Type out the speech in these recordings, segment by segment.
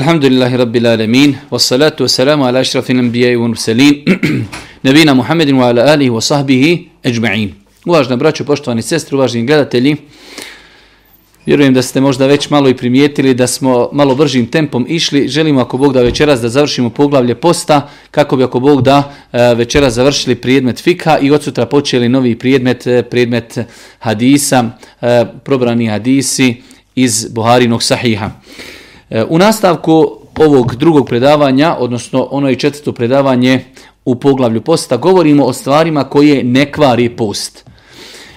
Alhamdulillahi Rabbil Alamin, wassalatu wassalamu ala ašrafin anbijai wa nurselin, nebina Muhammedin wa ala alihi wa sahbihi ajma'in. Uvažna braćo, poštovani sestri, uvaženi gledatelji, vjerujem da ste možda već malo i primijetili da smo malo bržim tempom išli. Želimo ako Bog da večeras da završimo poglavlje posta, kako bi ako Bog da e, večeras završili prijedmet fika i od sutra počeli novi prijedmet, e, prijedmet hadisa, e, probrani hadisi iz Buharinog sahiha. U nastavku ovog drugog predavanja, odnosno ono i četvrto predavanje u poglavlju posta, govorimo o stvarima koje ne kvari post.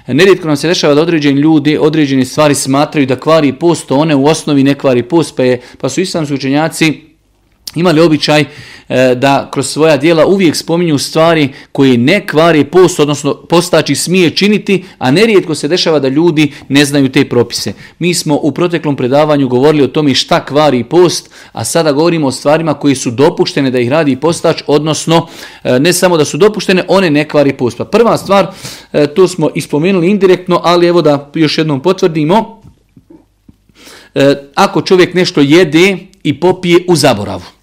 Nerijetko nam se dešava da određeni ljudi određene stvari smatraju da kvari post, one u osnovi ne kvari post, pa, je, pa su islamski učenjaci imali običaj e, da kroz svoja dijela uvijek spominju stvari koje ne kvari post, odnosno postači smije činiti, a nerijetko se dešava da ljudi ne znaju te propise. Mi smo u proteklom predavanju govorili o tome šta kvari post, a sada govorimo o stvarima koje su dopuštene da ih radi postač, odnosno e, ne samo da su dopuštene, one ne kvari post. Pa prva stvar, e, to smo ispomenuli indirektno, ali evo da još jednom potvrdimo, ako čovjek nešto jede i popije u zaboravu.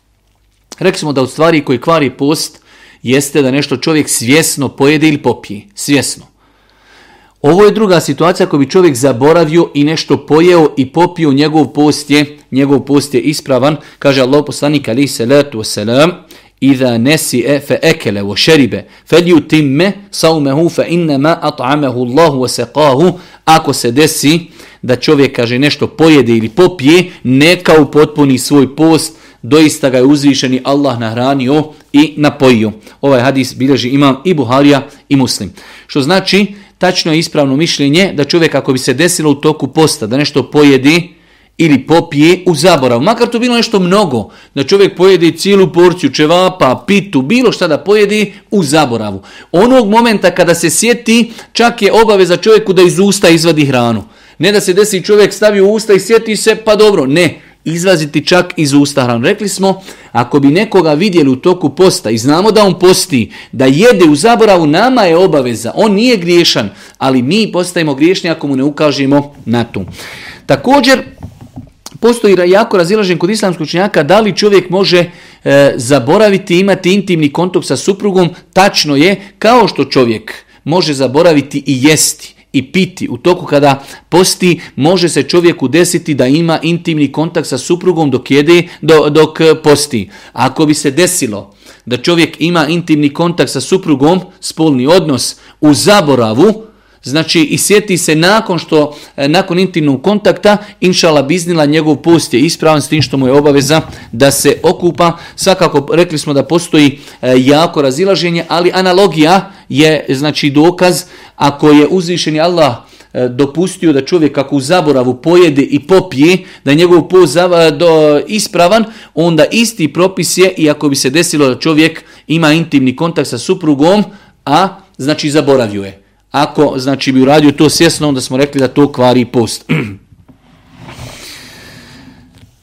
Rekli smo da od stvari koji kvari post jeste da nešto čovjek svjesno pojede ili popije. Svjesno. Ovo je druga situacija koju bi čovjek zaboravio i nešto pojeo i popio, njegov post je, njegov post je ispravan. Kaže Allah poslanik ali salatu wasalam, Iza nesi e fe ekele o šeribe, felju timme saumehu fe innama at'amehu Allahu wa Ako se desi da čovjek kaže nešto pojede ili popije, neka upotpuni svoj post, doista ga je uzvišeni Allah nahranio i napojio. Ovaj hadis bilježi imam i Buharija i Muslim. Što znači, tačno je ispravno mišljenje da čovjek ako bi se desilo u toku posta da nešto pojedi ili popije u zaborav, makar to bilo nešto mnogo, da čovjek pojedi cijelu porciju čevapa, pitu, bilo šta da pojedi u zaboravu. Onog momenta kada se sjeti, čak je obaveza čovjeku da iz usta izvadi hranu. Ne da se desi čovjek stavi u usta i sjeti se, pa dobro, ne izvaziti čak iz usta. Rekli smo, ako bi nekoga vidjeli u toku posta i znamo da on posti, da jede u zaboravu, nama je obaveza. On nije griješan, ali mi postajemo griješni ako mu ne ukažemo na to. Također, postoji jako razilažen kod islamskog učenjaka da li čovjek može e, zaboraviti imati intimni kontakt sa suprugom. Tačno je, kao što čovjek može zaboraviti i jesti i piti u toku kada posti, može se čovjeku desiti da ima intimni kontakt sa suprugom dok jede, dok posti. Ako bi se desilo da čovjek ima intimni kontakt sa suprugom, spolni odnos u zaboravu, Znači i sjeti se nakon što, e, nakon intimnog kontakta, inšala biznila njegov post je ispravan s tim što mu je obaveza da se okupa. Svakako rekli smo da postoji e, jako razilaženje, ali analogija je znači dokaz ako je uzvišeni Allah e, dopustio da čovjek kako u zaboravu pojede i popije, da je njegov post ispravan, onda isti propis je i ako bi se desilo da čovjek ima intimni kontakt sa suprugom, a znači zaboravio je. Ako znači bi uradio to svjesno, onda smo rekli da to kvari post.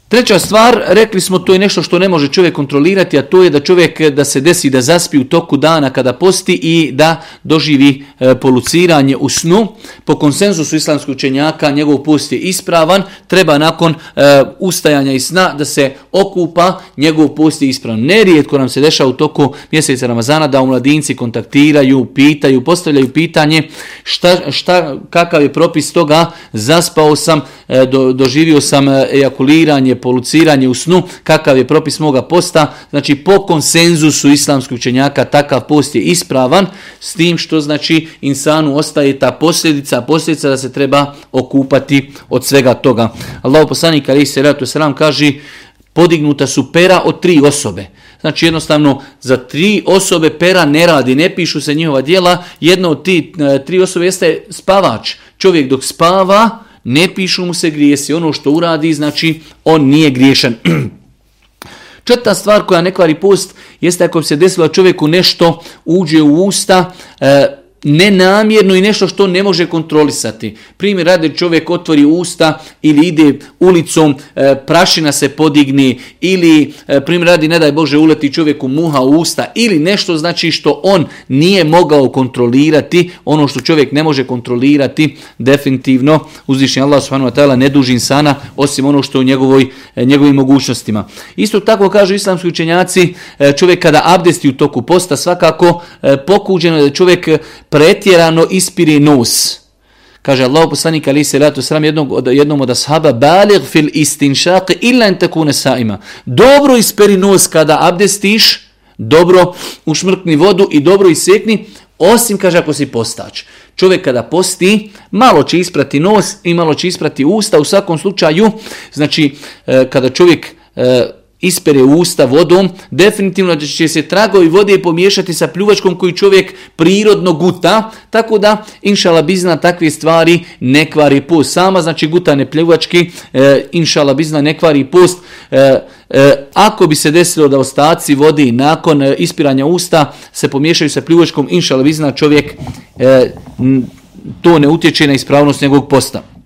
Treća stvar, rekli smo, to je nešto što ne može čovjek kontrolirati, a to je da čovjek da se desi da zaspi u toku dana kada posti i da doživi e, poluciranje u snu. Po konsenzusu islamskog učenjaka njegov post je ispravan, treba nakon e, ustajanja i sna da se okupa, njegov post je ispravan. Nerijetko nam se dešava u toku mjeseca Ramazana da mladinci kontaktiraju, pitaju, postavljaju pitanje šta, šta, kakav je propis toga, zaspao sam, e, doživio sam ejakuliranje, poluciranje u snu, kakav je propis moga posta, znači po konsenzusu islamskog učenjaka takav post je ispravan, s tim što znači insanu ostaje ta posljedica, posljedica da se treba okupati od svega toga. Allah poslanik ali se ratu selam kaže podignuta su pera od tri osobe. Znači jednostavno za tri osobe pera ne radi, ne pišu se njihova djela. Jedna od ti e, tri osobe jeste spavač. Čovjek dok spava, ne pišu mu se grijesi. Ono što uradi, znači, on nije griješan. Četvrta stvar koja ne kvari post jeste ako se desilo čovjeku nešto uđe u usta, e, nenamjerno i nešto što ne može kontrolisati. Primjer radi čovjek otvori usta ili ide ulicom, e, prašina se podigni ili e, primjer radi ne daj Bože uleti čovjeku muha u usta ili nešto znači što on nije mogao kontrolirati, ono što čovjek ne može kontrolirati, definitivno uzvišnji Allah subhanahu wa ta'ala ne duži insana osim ono što je u njegovoj, e, njegovim mogućnostima. Isto tako kažu islamski učenjaci, čovjek kada abdesti u toku posta svakako pokuđeno je da čovjek pretjerano ispiri nos. Kaže Allah poslanik ali se ratu sram jednog od jednom od ashaba baligh fil istinshaq illa an takuna saima. Dobro isperi nos kada abdestiš, dobro ušmrkni vodu i dobro isekni, osim kaže ako si postač. Čovjek kada posti, malo će isprati nos i malo će isprati usta. U svakom slučaju, znači e, kada čovjek e, ispere usta vodom, definitivno će se tragovi vode pomiješati sa pljuvačkom koji čovjek prirodno guta, tako da inšala bizna takve stvari ne kvari post. Sama znači gutane pljuvački, e, inšala bizna ne kvari post. E, e, ako bi se desilo da ostaci vode nakon e, ispiranja usta se pomiješaju sa pljuvačkom, inšala bizna čovjek e, to ne utječe na ispravnost njegovog posta.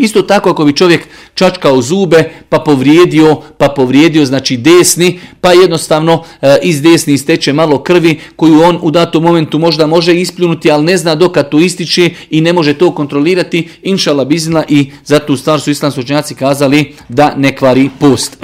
Isto tako ako bi čovjek čačkao zube pa povrijedio, pa povrijedio znači desni, pa jednostavno e, iz desni isteče malo krvi koju on u datom momentu možda može ispljunuti, ali ne zna dokad to ističe i ne može to kontrolirati, inšala bizna i zato u stvar su islamski učenjaci kazali da ne kvari post.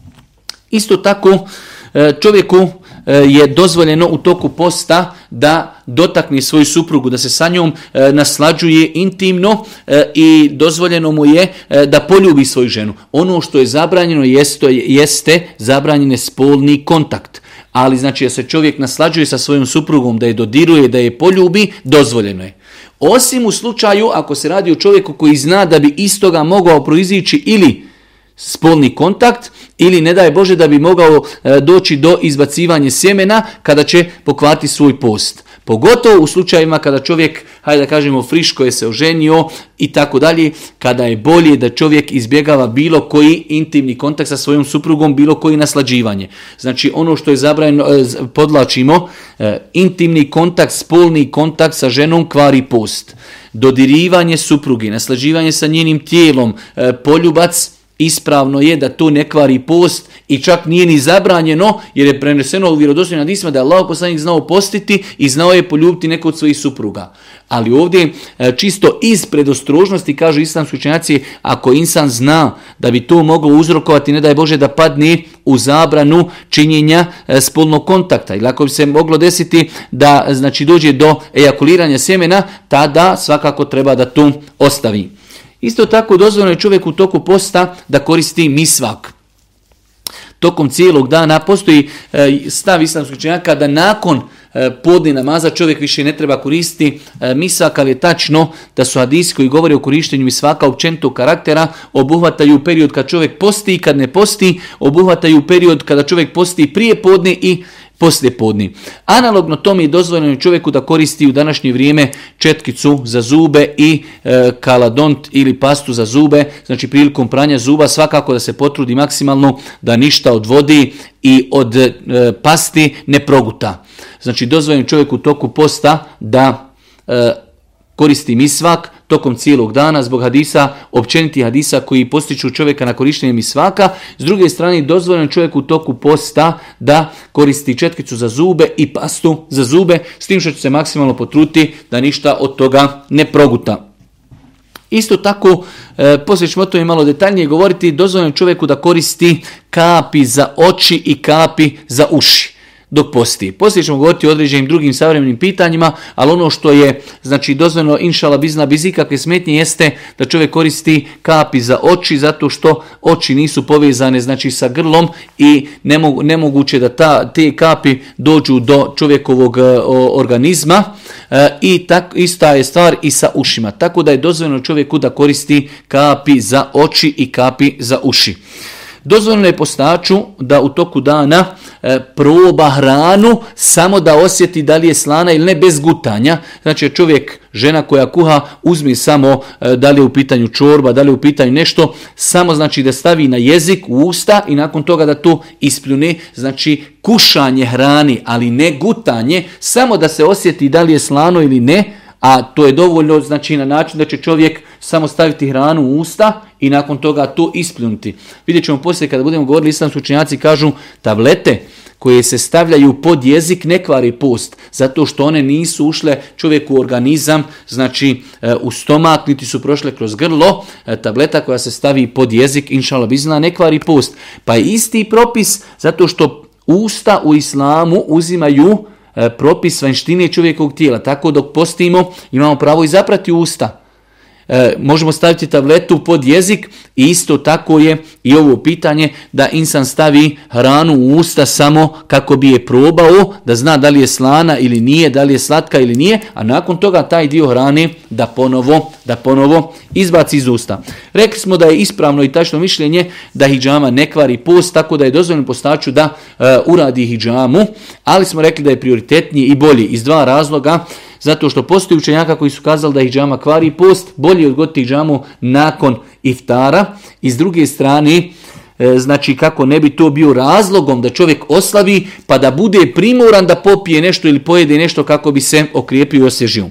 Isto tako e, čovjeku je dozvoljeno u toku posta da dotakne svoju suprugu, da se sa njom e, naslađuje intimno e, i dozvoljeno mu je da poljubi svoju ženu. Ono što je zabranjeno jeste, jeste zabranjene spolni kontakt. Ali znači da se čovjek naslađuje sa svojom suprugom, da je dodiruje, da je poljubi, dozvoljeno je. Osim u slučaju ako se radi o čovjeku koji zna da bi iz toga mogao proizići ili spolni kontakt ili ne daj Bože da bi mogao e, doći do izbacivanja sjemena kada će pokvati svoj post. Pogotovo u slučajevima kada čovjek, hajde da kažemo, friško je se oženio i tako dalje, kada je bolje da čovjek izbjegava bilo koji intimni kontakt sa svojom suprugom, bilo koji naslađivanje. Znači ono što je zabranjeno, e, podlačimo, e, intimni kontakt, spolni kontakt sa ženom kvari post. Dodirivanje supruge, naslađivanje sa njenim tijelom, poljubac, ispravno je da to ne kvari post i čak nije ni zabranjeno jer je preneseno u vjerodostojnim hadisima da je Allah poslanik znao postiti i znao je poljubiti neko od svojih supruga. Ali ovdje e, čisto iz predostrožnosti kažu islamski učenjaci ako insan zna da bi to moglo uzrokovati ne daj Bože da padne u zabranu činjenja e, spolnog kontakta ili ako bi se moglo desiti da znači dođe do ejakuliranja sjemena tada svakako treba da to ostavi. Isto tako dozvoljeno je čovjek u toku posta da koristi misvak. Tokom cijelog dana postoji e, stav islamskog činjaka da nakon e, podni namaza čovjek više ne treba koristiti e, misvak, ali je tačno da su hadisi koji govore o korištenju misvaka općenitog karaktera obuhvataju period kad čovjek posti i kad ne posti, obuhvataju period kada čovjek posti prije podne i poslije podni. Analogno tome je dozvoljeno čovjeku da koristi u današnje vrijeme četkicu za zube i e, kaladont ili pastu za zube, znači prilikom pranja zuba svakako da se potrudi maksimalno da ništa od vodi i od e, pasti ne proguta. Znači dozvoljeno čovjeku u toku posta da e, koristi misvak tokom cijelog dana zbog hadisa, općeniti hadisa koji postiču čovjeka na korištenje misvaka. S druge strane, dozvoljeno čovjeku u toku posta da koristi četkicu za zube i pastu za zube, s tim što će se maksimalno potruti da ništa od toga ne proguta. Isto tako, e, poslije ćemo o tome malo detaljnije govoriti, dozvoljeno čovjeku da koristi kapi za oči i kapi za uši dok posti. Poslije ćemo govoriti o određenim drugim savremenim pitanjima, ali ono što je znači dozvoljeno inšala bizna bez ikakve smetnje jeste da čovjek koristi kapi za oči zato što oči nisu povezane znači sa grlom i nemoguće da ta, te kapi dođu do čovjekovog e, organizma e, i tak, ista je stvar i sa ušima. Tako da je dozvoljeno čovjeku da koristi kapi za oči i kapi za uši. Dozvoljeno je postaču da u toku dana proba hranu samo da osjeti da li je slana ili ne bez gutanja. Znači čovjek, žena koja kuha, uzmi samo e, da li je u pitanju čorba, da li je u pitanju nešto, samo znači da stavi na jezik, u usta i nakon toga da to ispljune. Znači kušanje hrani, ali ne gutanje, samo da se osjeti da li je slano ili ne, a to je dovoljno znači na način da će čovjek samo staviti hranu u usta i nakon toga to ispljunuti. Vidjet ćemo poslije kada budemo govorili, islamski učenjaci kažu tablete koje se stavljaju pod jezik ne kvari post, zato što one nisu ušle čovjeku u organizam, znači e, u stomak, niti su prošle kroz grlo, e, tableta koja se stavi pod jezik, inšala bizna, ne kvari post. Pa isti propis, zato što usta u islamu uzimaju propis vanštine čovjekovog tijela. Tako dok postimo imamo pravo i zaprati usta. E, možemo staviti tabletu pod jezik i isto tako je i ovo pitanje da insan stavi hranu u usta samo kako bi je probao, da zna da li je slana ili nije, da li je slatka ili nije, a nakon toga taj dio hrane da ponovo, da ponovo izbaci iz usta. Rekli smo da je ispravno i tačno mišljenje da hijjama ne kvari post, tako da je dozvoljeno postaču da e, uradi hijjamu, ali smo rekli da je prioritetniji i bolji iz dva razloga zato što postoji učenjaka koji su kazali da hijjama kvari post, bolje odgoditi hijjamu nakon iftara. I s druge strane, e, znači kako ne bi to bio razlogom da čovjek oslavi pa da bude primoran da popije nešto ili pojede nešto kako bi se okrijepio i osježio.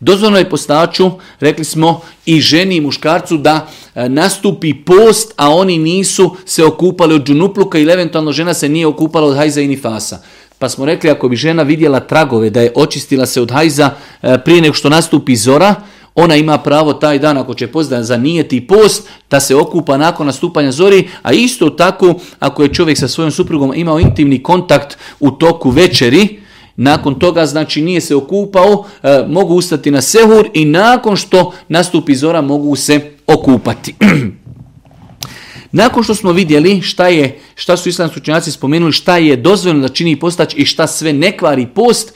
Dozvoljno je postaču, rekli smo, i ženi i muškarcu da e, nastupi post, a oni nisu se okupali od džunupluka ili eventualno žena se nije okupala od hajza i nifasa. Pa smo rekli ako bi žena vidjela tragove da je očistila se od hajza e, prije nego što nastupi zora, ona ima pravo taj dan ako će za zanijeti post da se okupa nakon nastupanja zori, a isto tako ako je čovjek sa svojom suprugom imao intimni kontakt u toku večeri, nakon toga znači nije se okupao, e, mogu ustati na sehur i nakon što nastupi zora mogu se okupati. Nakon što smo vidjeli šta je, šta su islamski učenjaci spomenuli, šta je dozvoljeno da čini postać i šta sve ne kvari post,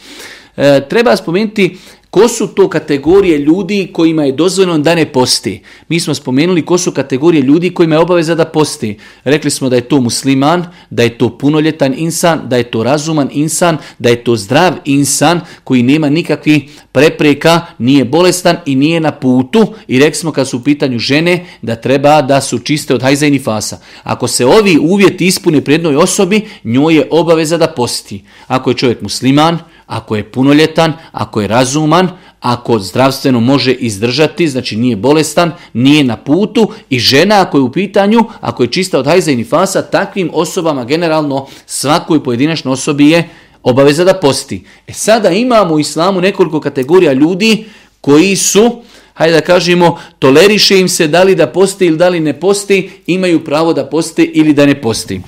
e, treba spomenuti Ko su to kategorije ljudi kojima je dozvoljeno da ne posti? Mi smo spomenuli ko su kategorije ljudi kojima je obaveza da posti. Rekli smo da je to musliman, da je to punoljetan insan, da je to razuman insan, da je to zdrav insan koji nema nikakvih prepreka, nije bolestan i nije na putu. I rekli smo kad su u pitanju žene da treba da su čiste od hajza i nifasa. Ako se ovi uvjeti ispune pri jednoj osobi, njoj je obaveza da posti. Ako je čovjek musliman, ako je punoljetan, ako je razuman, ako zdravstveno može izdržati, znači nije bolestan, nije na putu i žena ako je u pitanju, ako je čista od hajza i nifasa, takvim osobama generalno svakoj pojedinačnoj osobi je obaveza da posti. E sada imamo u islamu nekoliko kategorija ljudi koji su, hajde da kažemo, toleriše im se da li da posti ili da li ne posti, imaju pravo da posti ili da ne posti.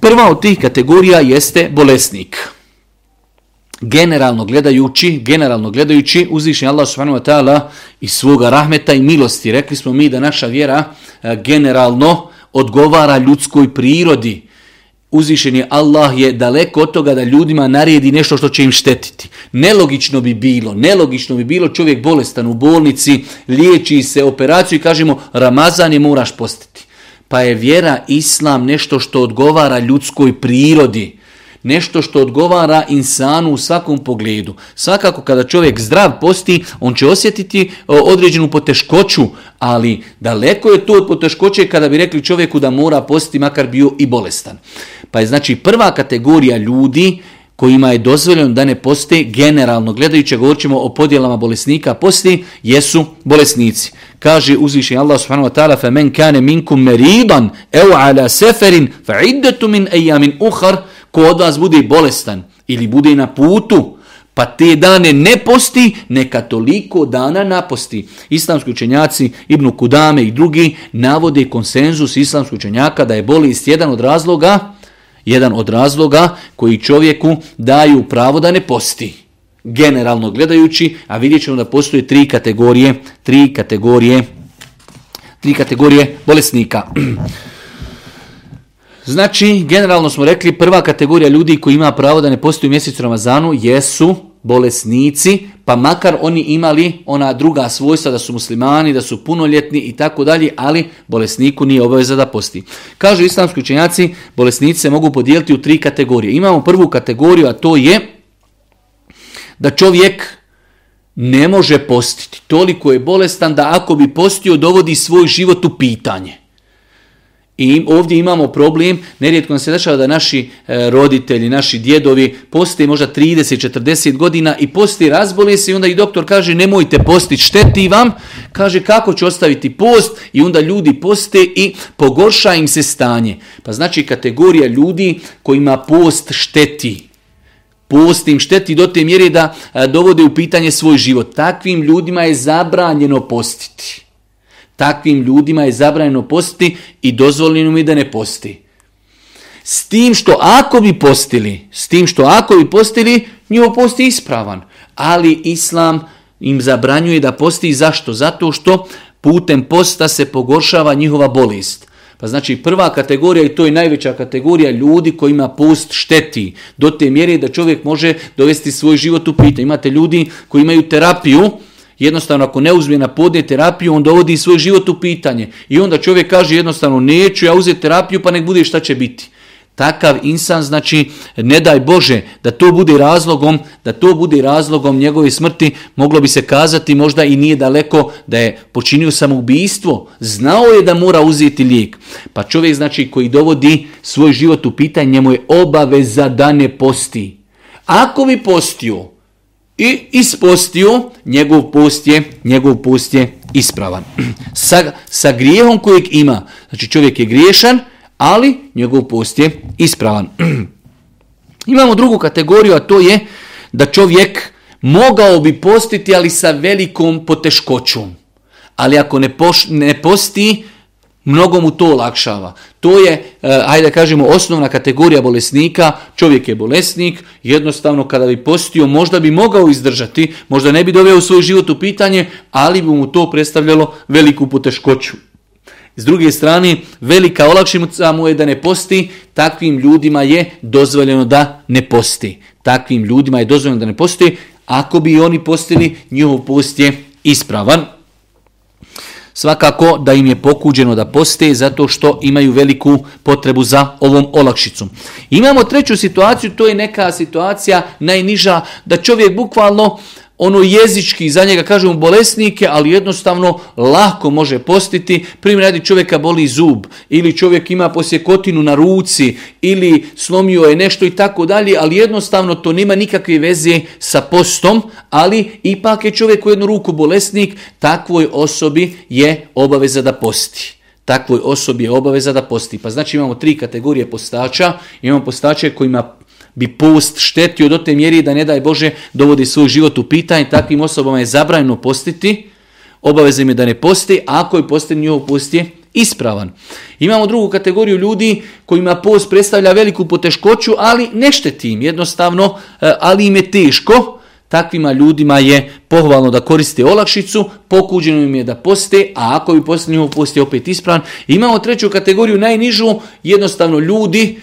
Prva od tih kategorija jeste bolesnik generalno gledajući, generalno gledajući, uzvišen Allah subhanahu wa ta'ala i svoga rahmeta i milosti. Rekli smo mi da naša vjera e, generalno odgovara ljudskoj prirodi. Uzvišen je Allah je daleko od toga da ljudima naredi nešto što će im štetiti. Nelogično bi bilo, nelogično bi bilo čovjek bolestan u bolnici, liječi se operaciju i kažemo Ramazan je moraš postiti. Pa je vjera Islam nešto što odgovara ljudskoj prirodi nešto što odgovara insanu u svakom pogledu. Svakako kada čovjek zdrav posti, on će osjetiti određenu poteškoću, ali daleko je to od poteškoće kada bi rekli čovjeku da mora posti makar bio i bolestan. Pa je znači prva kategorija ljudi kojima je dozvoljeno da ne poste generalno gledajuće govorimo o podjelama bolesnika posti, jesu bolesnici. Kaže uzvišen Allah subhanahu wa ta'ala فَمَنْ كَانَ kane minkum اَوْ عَلَى ala seferin مِنْ اَيَّا min اُخَرٍ uhar ko od vas bude bolestan ili bude na putu, pa te dane ne posti, neka toliko dana naposti. Islamski učenjaci Ibn Kudame i drugi navode konsenzus islamskih učenjaka da je bolest jedan od razloga, jedan od razloga koji čovjeku daju pravo da ne posti. Generalno gledajući, a vidjet ćemo da postoje tri kategorije, tri kategorije, tri kategorije bolesnika. Znači, generalno smo rekli, prva kategorija ljudi koji ima pravo da ne postoji u mjesecu Ramazanu jesu bolesnici, pa makar oni imali ona druga svojstva da su muslimani, da su punoljetni i tako dalje, ali bolesniku nije obaveza da posti. Kažu islamski učenjaci, bolesnici se mogu podijeliti u tri kategorije. Imamo prvu kategoriju, a to je da čovjek ne može postiti. Toliko je bolestan da ako bi postio dovodi svoj život u pitanje. I ovdje imamo problem, nerijetko nam se dešava da naši e, roditelji, naši djedovi poste možda 30-40 godina i posti razboli se i onda i doktor kaže nemojte postiti, šteti vam. Kaže kako ću ostaviti post i onda ljudi poste i pogorša im se stanje. Pa znači kategorija ljudi kojima post šteti. Post im šteti do te mjere da e, dovode u pitanje svoj život. Takvim ljudima je zabranjeno postiti. Takvim ljudima je zabranjeno postiti i dozvoljeno mi da ne posti. S tim što ako bi postili, s tim što ako bi postili, njihov post je ispravan. Ali Islam im zabranjuje da posti. Zašto? Zato što putem posta se pogoršava njihova bolest. Pa znači prva kategorija i to je najveća kategorija ljudi kojima post šteti. Do te mjere da čovjek može dovesti svoj život u pitanje. Imate ljudi koji imaju terapiju, Jednostavno ako ne uzme na podne terapiju, on dovodi svoj život u pitanje. I onda čovjek kaže jednostavno neću ja uzeti terapiju pa nek bude šta će biti. Takav insan znači ne daj Bože da to bude razlogom, da to bude razlogom njegove smrti, moglo bi se kazati možda i nije daleko da je počinio samoubistvo, znao je da mora uzeti lijek. Pa čovjek znači koji dovodi svoj život u pitanje, njemu je obaveza da ne posti. Ako bi postio, i ispostio, njegov post je, njegov post je ispravan. Sa, sa grijehom kojeg ima, znači čovjek je griješan, ali njegov post je ispravan. Imamo drugu kategoriju, a to je da čovjek mogao bi postiti, ali sa velikom poteškoćom. Ali ako ne, poš, ne posti, Mnogo mu to olakšava. To je, eh, ajde kažemo, osnovna kategorija bolesnika. Čovjek je bolesnik, jednostavno kada bi postio možda bi mogao izdržati, možda ne bi doveo svoj život u pitanje, ali bi mu to predstavljalo veliku poteškoću. S druge strane, velika olakšica mu je da ne posti, takvim ljudima je dozvoljeno da ne posti. Takvim ljudima je dozvoljeno da ne posti, ako bi oni postili, njihov post je ispravan. Svakako da im je pokuđeno da poste zato što imaju veliku potrebu za ovom olakšicom. Imamo treću situaciju, to je neka situacija najniža da čovjek bukvalno ono jezički, za njega kažemo bolesnike, ali jednostavno lako može postiti. Primjer radi čovjeka boli zub, ili čovjek ima posjekotinu na ruci, ili slomio je nešto i tako dalje, ali jednostavno to nema nikakve veze sa postom, ali ipak je čovjek u jednu ruku bolesnik, takvoj osobi je obaveza da posti takvoj osobi je obaveza da posti. Pa znači imamo tri kategorije postača. Imamo postače kojima bi post štetio do te mjeri da ne daj Bože dovodi svoj život u pitanje. Takvim osobama je zabranjeno postiti, obaveza im je da ne posti, a ako je posti njihov post je ispravan. Imamo drugu kategoriju ljudi kojima post predstavlja veliku poteškoću, ali ne šteti im jednostavno, e, ali im je teško. Takvima ljudima je pohvalno da koriste olakšicu, pokuđeno im je da poste, a ako bi posti njihov post opet ispravan. Imamo treću kategoriju, najnižu, jednostavno ljudi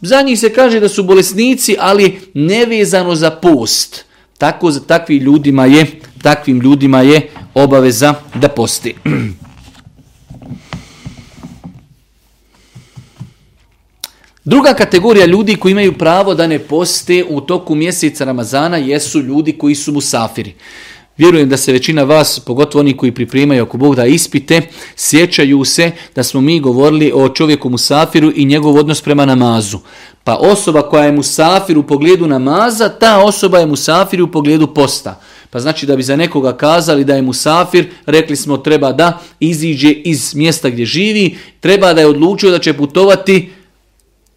za njih se kaže da su bolesnici, ali nevezano za post. Tako za takvim ljudima je, takvim ljudima je obaveza da posti. Druga kategorija ljudi koji imaju pravo da ne poste u toku mjeseca Ramazana jesu ljudi koji su musafiri. Vjerujem da se većina vas, pogotovo oni koji pripremaju ako Bog da ispite, sjećaju se da smo mi govorili o čovjeku Musafiru i njegov odnos prema namazu. Pa osoba koja je Musafir u pogledu namaza, ta osoba je Musafir u pogledu posta. Pa znači da bi za nekoga kazali da je Musafir, rekli smo treba da iziđe iz mjesta gdje živi, treba da je odlučio da će putovati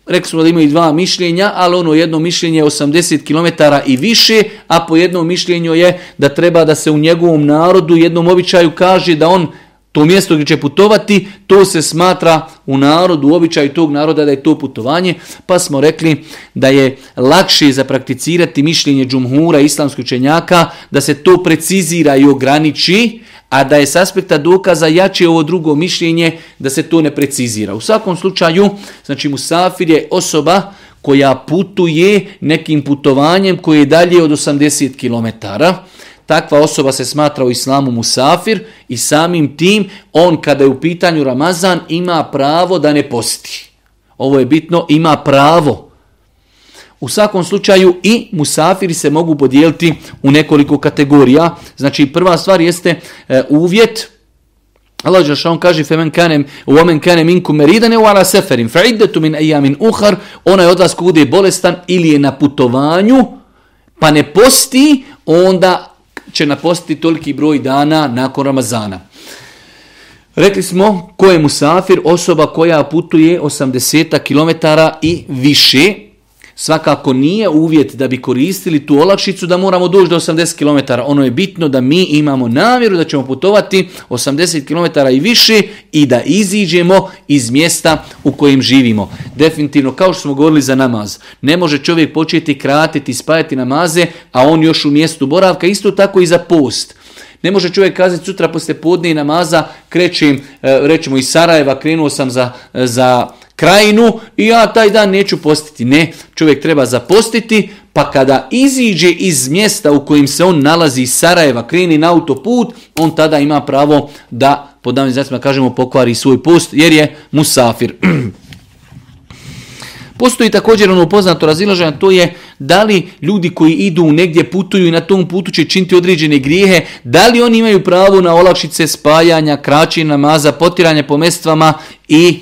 Rekli smo da imaju dva mišljenja, ali ono jedno mišljenje je 80 km i više, a po jednom mišljenju je da treba da se u njegovom narodu, jednom običaju kaže da on to mjesto gdje će putovati, to se smatra u narodu, u običaju tog naroda da je to putovanje, pa smo rekli da je lakše zaprakticirati mišljenje džumhura islamskog učenjaka, da se to precizira i ograniči, a da je s aspekta dokaza jače ovo drugo mišljenje da se to ne precizira. U svakom slučaju, znači musafir je osoba koja putuje nekim putovanjem koje je dalje od 80 km. Takva osoba se smatra u islamu musafir i samim tim on kada je u pitanju Ramazan ima pravo da ne posti. Ovo je bitno, ima pravo. U svakom slučaju i musafiri se mogu podijeliti u nekoliko kategorija. Znači prva stvar jeste e, uvjet Allah on kaže femen kanem uomen kanem minkum meridan u ala seferin min ayamin ukhar ona je od bolestan ili je na putovanju pa ne posti onda će napostiti toliki broj dana nakon Ramazana. Rekli smo ko je musafir, osoba koja putuje 80 km i više, svakako nije uvjet da bi koristili tu olakšicu da moramo doći do 80 km. Ono je bitno da mi imamo namjeru da ćemo putovati 80 km i više i da iziđemo iz mjesta u kojem živimo. Definitivno, kao što smo govorili za namaz, ne može čovjek početi kratiti, spajati namaze, a on još u mjestu boravka, isto tako i za post. Ne može čovjek kazati sutra poslije podne namaza krećem, e, rećemo iz Sarajeva, krenuo sam za, za krajinu i ja taj dan neću postiti. Ne, čovjek treba zapostiti, pa kada iziđe iz mjesta u kojim se on nalazi iz Sarajeva, kreni na autoput, on tada ima pravo da, po davnim znacima kažemo, pokvari svoj post, jer je musafir. Postoji također ono poznato razilaženje, to je da li ljudi koji idu negdje putuju i na tom putu će činiti određene grijehe, da li oni imaju pravo na olakšice spajanja, kraćenja namaza, potiranja po mestvama i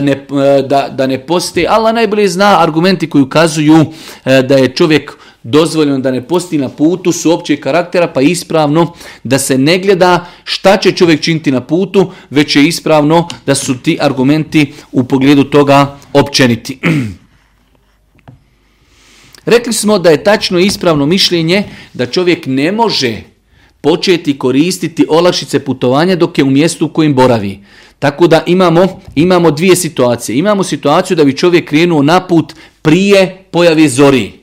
ne, e, da, da ne posti. Allah najbolje zna argumenti koji ukazuju e, da je čovjek dozvoljeno da ne posti na putu su opće karaktera, pa ispravno da se ne gleda šta će čovjek činiti na putu, već je ispravno da su ti argumenti u pogledu toga općeniti. Rekli smo da je tačno ispravno mišljenje da čovjek ne može početi koristiti olakšice putovanja dok je u mjestu u kojem boravi. Tako da imamo, imamo dvije situacije. Imamo situaciju da bi čovjek krenuo na put prije pojave zori.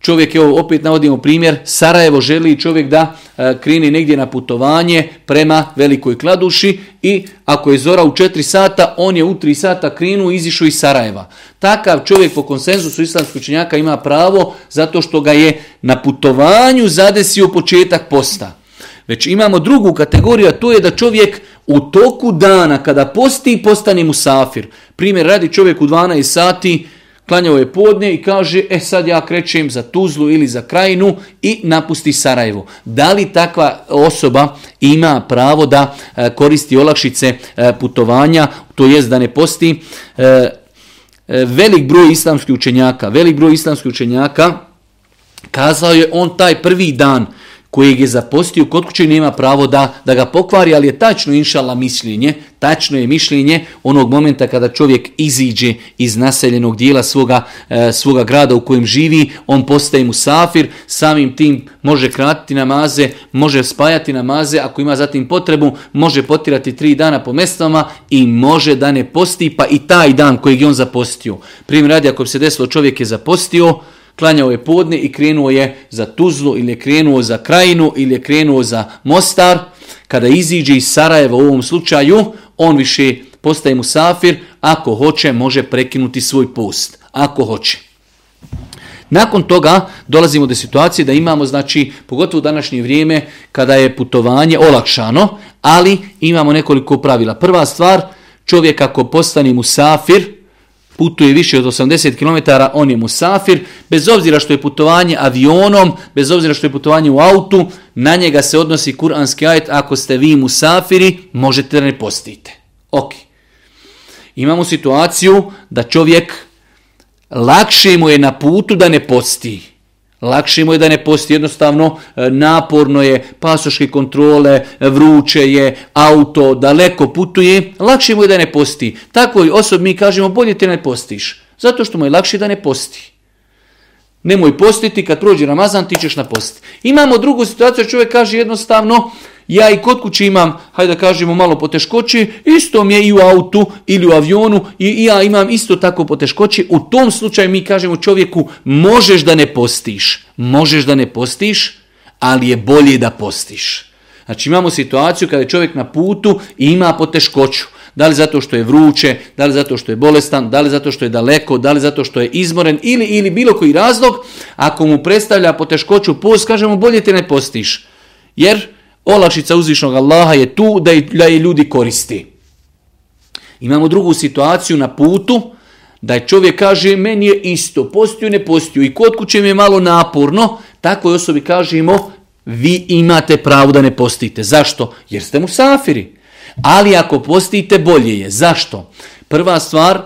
Čovjek, evo opet navodimo primjer, Sarajevo želi čovjek da e, kreni negdje na putovanje prema Velikoj Kladuši i ako je zora u 4 sata, on je u 3 sata krenuo i izišao iz Sarajeva. Takav čovjek po konsenzusu islamskog učenjaka ima pravo zato što ga je na putovanju zadesio početak posta. Već imamo drugu kategoriju, a to je da čovjek u toku dana kada posti postane musafir. Primjer, radi čovjek u 12 sati, klanjao je podne i kaže, e sad ja krećem za Tuzlu ili za Krajinu i napusti Sarajevo. Da li takva osoba ima pravo da e, koristi olakšice e, putovanja, to jest da ne posti? E, velik broj islamskih učenjaka, velik broj islamskih učenjaka kazao je on taj prvi dan kojeg je zapostio kod kuće nema pravo da, da ga pokvari, ali je tačno inšala mišljenje, tačno je mišljenje onog momenta kada čovjek iziđe iz naseljenog dijela svoga, e, svoga grada u kojem živi, on postaje mu safir, samim tim može kratiti namaze, može spajati namaze, ako ima zatim potrebu, može potirati tri dana po mestama i može da ne posti, pa i taj dan kojeg je on zapostio. Primjer radi, ako bi se desilo čovjek je zapostio, klanjao je podne i krenuo je za Tuzlu ili je krenuo za Krajinu ili je krenuo za Mostar. Kada iziđe iz Sarajeva u ovom slučaju, on više postaje mu safir, ako hoće može prekinuti svoj post, ako hoće. Nakon toga dolazimo do situacije da imamo, znači, pogotovo u današnje vrijeme, kada je putovanje olakšano, ali imamo nekoliko pravila. Prva stvar, čovjek ako postane mu safir, putuje više od 80 km, on je musafir, bez obzira što je putovanje avionom, bez obzira što je putovanje u autu, na njega se odnosi kuranski ajet, ako ste vi musafiri, možete da ne postite. Ok. Imamo situaciju da čovjek lakše mu je na putu da ne posti. Lakše mu je da ne posti, jednostavno e, naporno je, pasoške kontrole, vruće je, auto, daleko putuje, lakše mu je da ne posti. Takvoj osobi mi kažemo bolje te ne postiš, zato što mu je lakše da ne posti. Nemoj postiti, kad prođe Ramazan ti ćeš napostiti. Imamo drugu situaciju, čovjek kaže jednostavno, ja i kod kući imam, hajde da kažemo malo poteškoći, isto mi je i u autu ili u avionu i ja imam isto tako poteškoći. U tom slučaju mi kažemo čovjeku možeš da ne postiš, možeš da ne postiš, ali je bolje da postiš. Znači imamo situaciju kada je čovjek na putu i ima poteškoću. Da li zato što je vruće, da li zato što je bolestan, da li zato što je daleko, da li zato što je izmoren ili, ili bilo koji razlog, ako mu predstavlja poteškoću post, kažemo bolje te ne postiš. Jer olakšica uzvišnog Allaha je tu da je ljudi koristi. Imamo drugu situaciju na putu, da je čovjek kaže meni je isto, postiju ne postiju i kod kuće mi je malo naporno, takvoj osobi kažemo vi imate pravo da ne postite. Zašto? Jer ste mu safiri. Ali ako postite bolje je. Zašto? Prva stvar,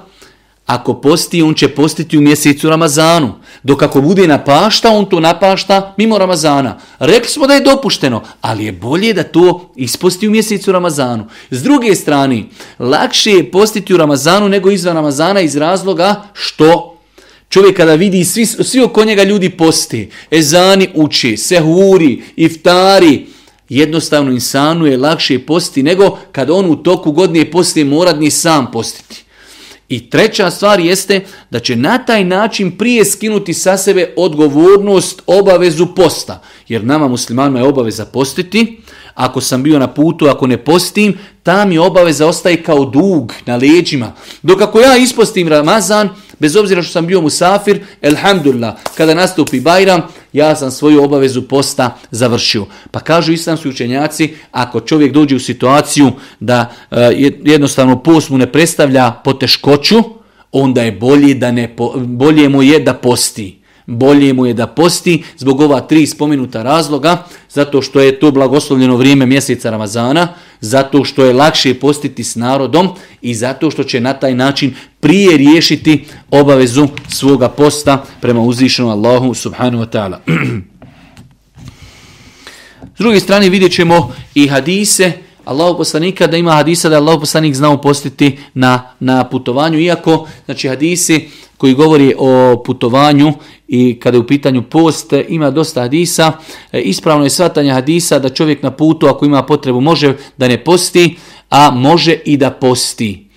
ako posti, on će postiti u mjesecu Ramazanu. Dok ako bude napašta, on to napašta mimo Ramazana. Rekli smo da je dopušteno, ali je bolje da to isposti u mjesecu Ramazanu. S druge strane, lakše je postiti u Ramazanu nego izvan Ramazana iz razloga što Čovjek kada vidi svi, svi oko njega ljudi posti, ezani uči, sehuri, iftari, jednostavno insanu je lakše posti nego kad on u toku godine posti mora ni sam postiti. I treća stvar jeste da će na taj način prije skinuti sa sebe odgovornost, obavezu posta. Jer nama muslimanima je obaveza postiti, ako sam bio na putu, ako ne postim, ta mi obaveza ostaje kao dug na leđima. Dok ako ja ispostim Ramazan, bez obzira što sam bio musafir, elhamdulillah, kada nastupi Bajram, ja sam svoju obavezu posta završio. Pa kažu islamski učenjaci, ako čovjek dođe u situaciju da e, jednostavno post mu ne predstavlja poteškoću, onda je bolje, da ne, bolje mu je da posti. Bolje mu je da posti zbog ova tri spomenuta razloga, zato što je to blagoslovljeno vrijeme mjeseca Ramazana, zato što je lakše postiti s narodom i zato što će na taj način prije riješiti obavezu svoga posta prema uzvišenom Allahu subhanahu wa ta'ala. S druge strane vidjet ćemo i hadise Allahu poslanika da ima hadisa da je Allahu poslanik znao postiti na, na putovanju, iako znači hadisi koji govori o putovanju i kada je u pitanju post, ima dosta hadisa. E, ispravno je svatanje hadisa da čovjek na putu ako ima potrebu može da ne posti, a može i da posti.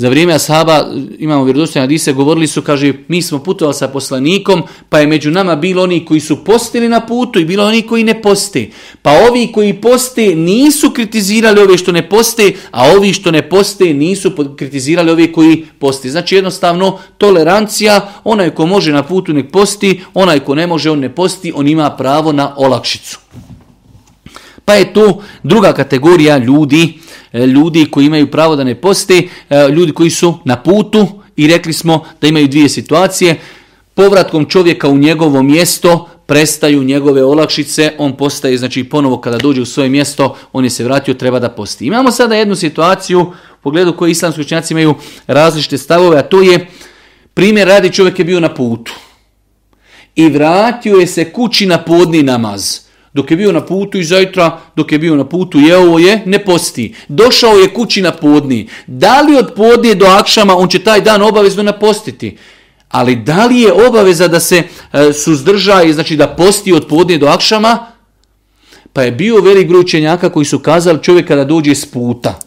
Za vrijeme ashaba, imamo vjerodostojne hadise, govorili su, kaže, mi smo putovali sa poslanikom, pa je među nama bilo oni koji su postili na putu i bilo oni koji ne posti. Pa ovi koji poste nisu kritizirali ove što ne poste, a ovi što ne poste nisu kritizirali ove koji posti. Znači jednostavno tolerancija, onaj ko može na putu nek posti, onaj ko ne može on ne posti, on ima pravo na olakšicu. Pa je to druga kategorija ljudi, e, ljudi koji imaju pravo da ne poste, e, ljudi koji su na putu i rekli smo da imaju dvije situacije. Povratkom čovjeka u njegovo mjesto prestaju njegove olakšice, on postaje, znači ponovo kada dođe u svoje mjesto, on je se vratio, treba da posti. Imamo sada jednu situaciju u pogledu koji islamski učenjaci imaju različite stavove, a to je primjer radi čovjek je bio na putu i vratio je se kući na podni namaz. Dok je bio na putu i zajtra, dok je bio na putu, jeo je, ne posti. Došao je kući na podni. Da li od podnije do akšama on će taj dan obavezno napostiti? Ali da li je obaveza da se e, suzdrža i znači da posti od podnije do akšama? Pa je bio velik broj učenjaka koji su kazali čovjek kada dođe s puta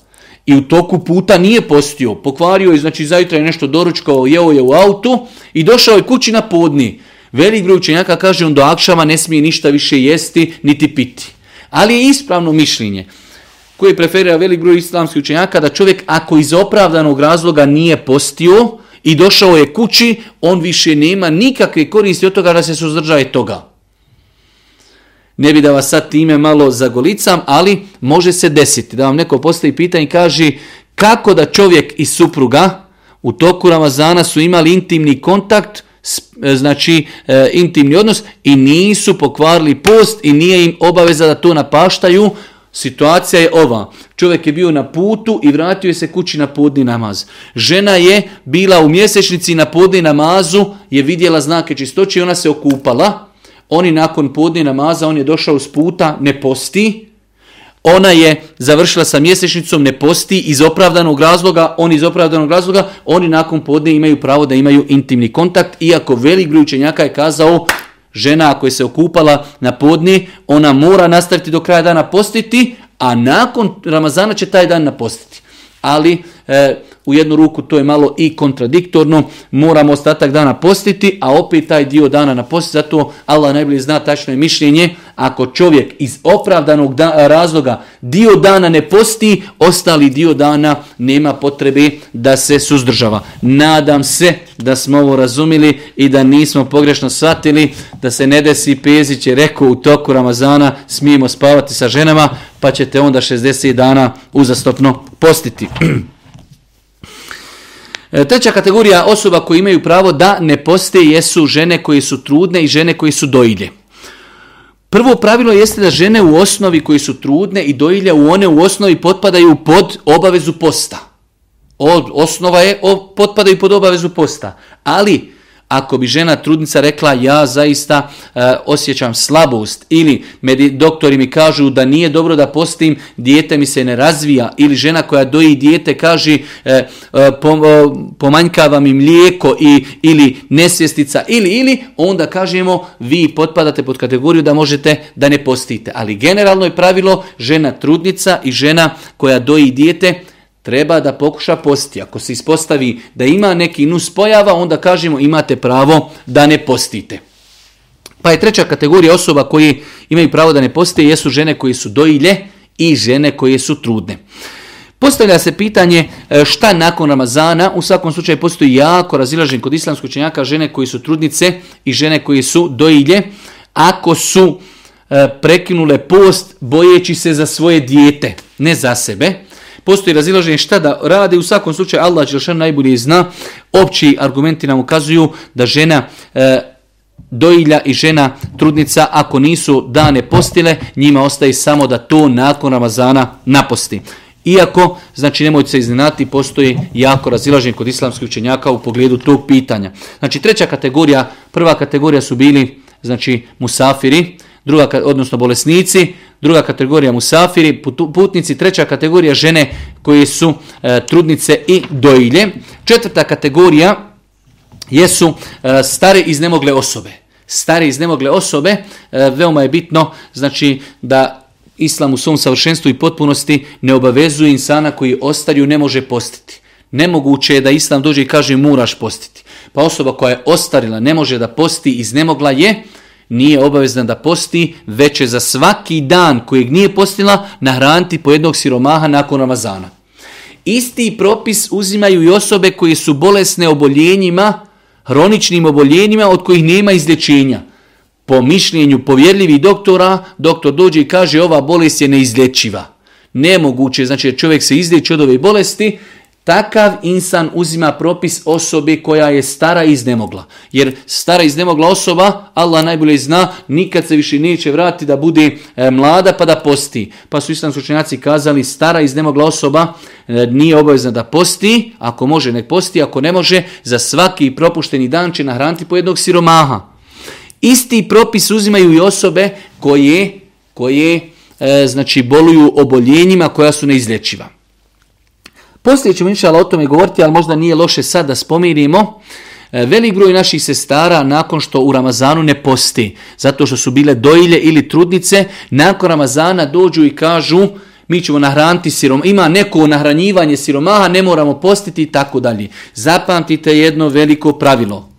i u toku puta nije postio, pokvario je, znači zajtra je nešto doručkao, jeo je u autu i došao je kući na podni. Velik broj učenjaka kaže on do akšama ne smije ništa više jesti niti piti. Ali je ispravno mišljenje koje preferira velik broj islamskih učenjaka da čovjek ako iz opravdanog razloga nije postio i došao je kući, on više nema nikakve koristi od toga da se suzdržaje toga. Ne bi da vas sad time malo zagolicam, ali može se desiti da vam neko postavi pitanje i kaže kako da čovjek i supruga u toku Ramazana su imali intimni kontakt, znači e, intimni odnos i nisu pokvarili post i nije im obaveza da to napaštaju. Situacija je ova. Čovjek je bio na putu i vratio se kući na podni namaz. Žena je bila u mjesečnici na podni namazu, je vidjela znake čistoće i ona se okupala. Oni nakon podni namaza, on je došao s puta, ne posti, ona je završila sa mjesečnicom, ne posti iz opravdanog razloga, oni iz opravdanog razloga, oni nakon podne imaju pravo da imaju intimni kontakt, iako velik broj učenjaka je kazao žena ako je se okupala na podne, ona mora nastaviti do kraja dana postiti, a nakon Ramazana će taj dan napostiti. Ali e, u jednu ruku to je malo i kontradiktorno, moramo ostatak dana postiti, a opet taj dio dana na posti, zato Allah najbolje zna tačno je mišljenje, ako čovjek iz opravdanog razloga dio dana ne posti, ostali dio dana nema potrebe da se suzdržava. Nadam se da smo ovo razumili i da nismo pogrešno shvatili, da se ne desi Pezić je rekao u toku Ramazana smijemo spavati sa ženama, pa ćete onda 60 dana uzastopno postiti. E, treća kategorija osoba koji imaju pravo da ne poste jesu žene koje su trudne i žene koje su dojilje. Prvo pravilo jeste da žene u osnovi koji su trudne i dojilje u one u osnovi potpadaju pod obavezu posta. Od, osnova je, potpadaju pod obavezu posta. Ali ako bi žena trudnica rekla ja zaista e, osjećam slabost ili doktori mi kažu da nije dobro da postim, dijete mi se ne razvija ili žena koja doji dijete kaže e, e, pomanjkava mi mlijeko i, ili nesvjestica ili ili onda kažemo vi potpadate pod kategoriju da možete da ne postite. Ali generalno je pravilo žena trudnica i žena koja doji dijete treba da pokuša postiti. Ako se ispostavi da ima neki nus pojava, onda kažemo imate pravo da ne postite. Pa je treća kategorija osoba koji imaju pravo da ne postije jesu žene koje su doilje i žene koje su trudne. Postavlja se pitanje e, šta nakon Ramazana, u svakom slučaju postoji jako razilažen kod islamskog učenjaka žene koji su trudnice i žene koje su doilje, ako su e, prekinule post bojeći se za svoje dijete, ne za sebe, Postoji razilaženje šta da radi, u svakom slučaju Allah Đelšan najbolje zna. Opći argumenti nam ukazuju da žena e, doilja i žena trudnica ako nisu dane postile, njima ostaje samo da to nakon Ramazana naposti. Iako, znači nemojte se iznenati, postoji jako razilaženje kod islamskih učenjaka u pogledu tog pitanja. Znači treća kategorija, prva kategorija su bili znači musafiri, druga, odnosno bolesnici, druga kategorija musafiri, putnici, treća kategorija žene koje su e, trudnice i dojilje. Četvrta kategorija jesu e, stare iznemogle osobe. Stare iznemogle osobe, e, veoma je bitno znači da Islam u svom savršenstvu i potpunosti ne obavezuje insana koji ostariju ne može postiti. Nemoguće je da Islam dođe i kaže moraš postiti. Pa osoba koja je ostarila ne može da posti iznemogla je nije obavezna da posti, već je za svaki dan kojeg nije postila nahraniti po jednog siromaha nakon Ramazana. Isti propis uzimaju i osobe koje su bolesne oboljenjima, hroničnim oboljenjima od kojih nema izlječenja. Po mišljenju povjerljivih doktora, doktor dođe i kaže ova bolest je neizlječiva. Nemoguće, znači čovjek se izlječi od ove bolesti, Takav insan uzima propis osobe koja je stara i iznemogla. Jer stara i iznemogla osoba, Allah najbolje zna, nikad se više neće vratiti da bude e, mlada pa da posti. Pa su islamski učenjaci kazali stara i iznemogla osoba e, nije obavezna da posti, ako može nek posti, ako ne može, za svaki propušteni dan će nahraniti po jednog siromaha. Isti propis uzimaju i osobe koje, koje e, znači boluju oboljenjima koja su neizlječiva. Poslije ćemo inšala o tome govoriti, ali možda nije loše sad da spomirimo. E, velik broj naših sestara nakon što u Ramazanu ne posti, zato što su bile dojilje ili trudnice, nakon Ramazana dođu i kažu mi ćemo nahraniti siromaha, ima neko nahranjivanje siromaha, ne moramo postiti i tako dalje. Zapamtite jedno veliko pravilo.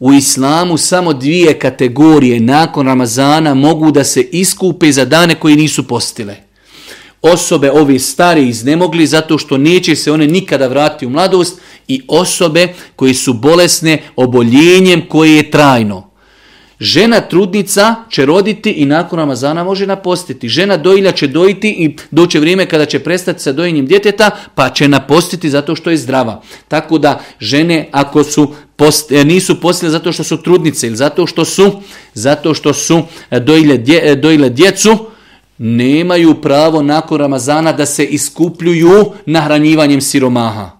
U islamu samo dvije kategorije nakon Ramazana mogu da se iskupe za dane koji nisu postile osobe ove stare iznemogli zato što neće se one nikada vratiti u mladost i osobe koji su bolesne oboljenjem koje je trajno. Žena trudnica će roditi i nakon Ramazana može napostiti. Žena dojilja će dojiti i doće vrijeme kada će prestati sa dojenjem djeteta pa će napostiti zato što je zdrava. Tako da žene ako su post, e, nisu postile zato što su trudnice ili zato što su, zato što su e, dojile, dje, dojile djecu, nemaju pravo nakon Ramazana da se iskupljuju nahranjivanjem siromaha.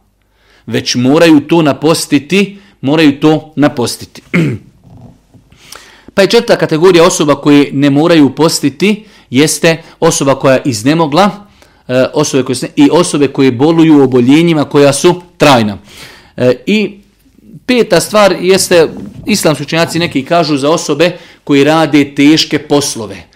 Već moraju to napostiti, moraju to napostiti. pa je četvrta kategorija osoba koje ne moraju postiti jeste osoba koja iznemogla e, osobe koje, i osobe koje boluju oboljenjima koja su trajna. E, I peta stvar jeste, islamski učenjaci neki kažu za osobe koji rade teške poslove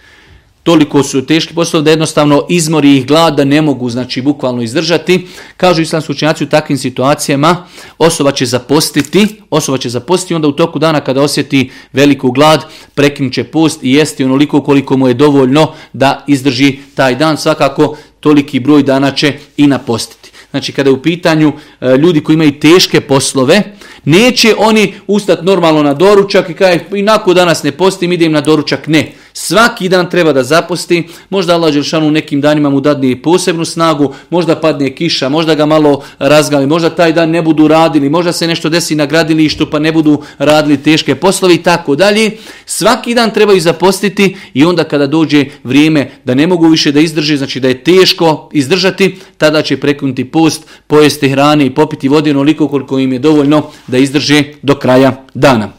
toliko su teški poslovi da jednostavno izmori ih glad da ne mogu znači bukvalno izdržati. Kažu islamski učenjaci u takvim situacijama osoba će zapostiti, osoba će zapostiti onda u toku dana kada osjeti veliku glad prekinut će post i jesti onoliko koliko mu je dovoljno da izdrži taj dan. Svakako toliki broj dana će i napostiti. Znači kada je u pitanju e, ljudi koji imaju teške poslove, neće oni ustati normalno na doručak i kaže i nakon danas ne postim, idem na doručak. Ne. Svaki dan treba da zaposti, možda Allah Đelšanu u nekim danima mu dadne posebnu snagu, možda padne kiša, možda ga malo razgali, možda taj dan ne budu radili, možda se nešto desi na gradilištu pa ne budu radili teške poslovi i tako dalje. Svaki dan trebaju zapostiti i onda kada dođe vrijeme da ne mogu više da izdrži, znači da je teško izdržati, tada će prekinuti post, pojesti hrane i popiti vode onoliko koliko im je dovoljno da izdrže do kraja dana.